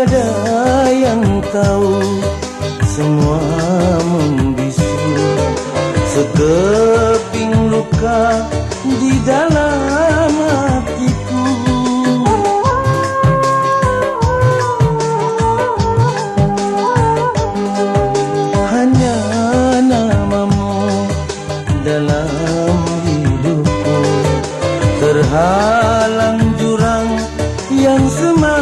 Tiada yang tahu. Semua membisu Sekeping luka Di dalam hatiku. Hanya namamu Dalam hidupku. Terhalang jurang Yang semakin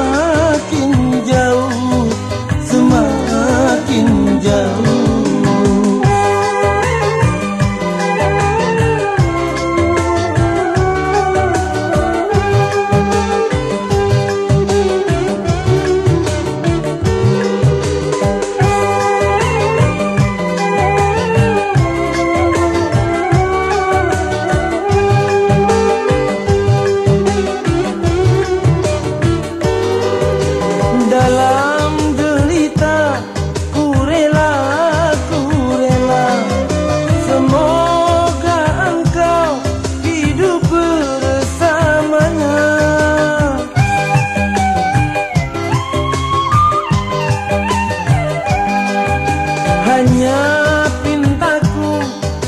Hanya pintaku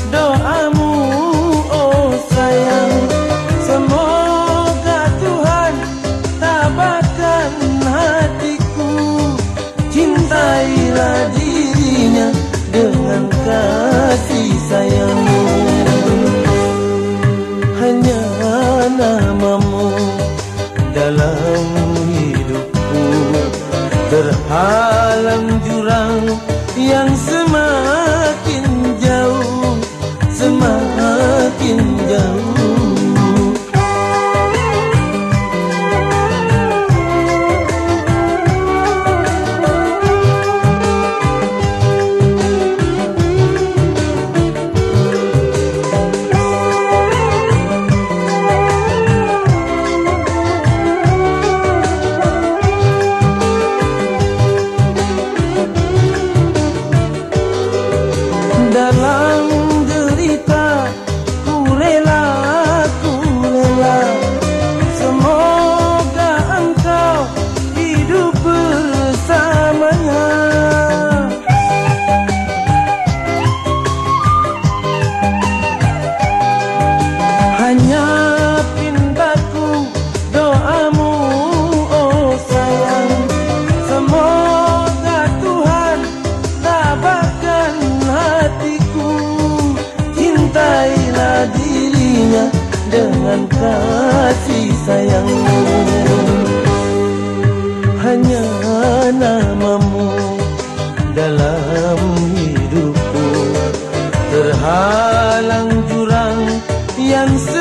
doamu oh sayang. Semoga Tuhan tabahkan hatiku. Cintailah dirinya dengan kasih sayangmu. Hanya namamu dalam hidupku. Terhalang jurang yang dirinya dengan kasih sayangmu. Hanya namamu dalam hidupku. Terhalang jurang yang se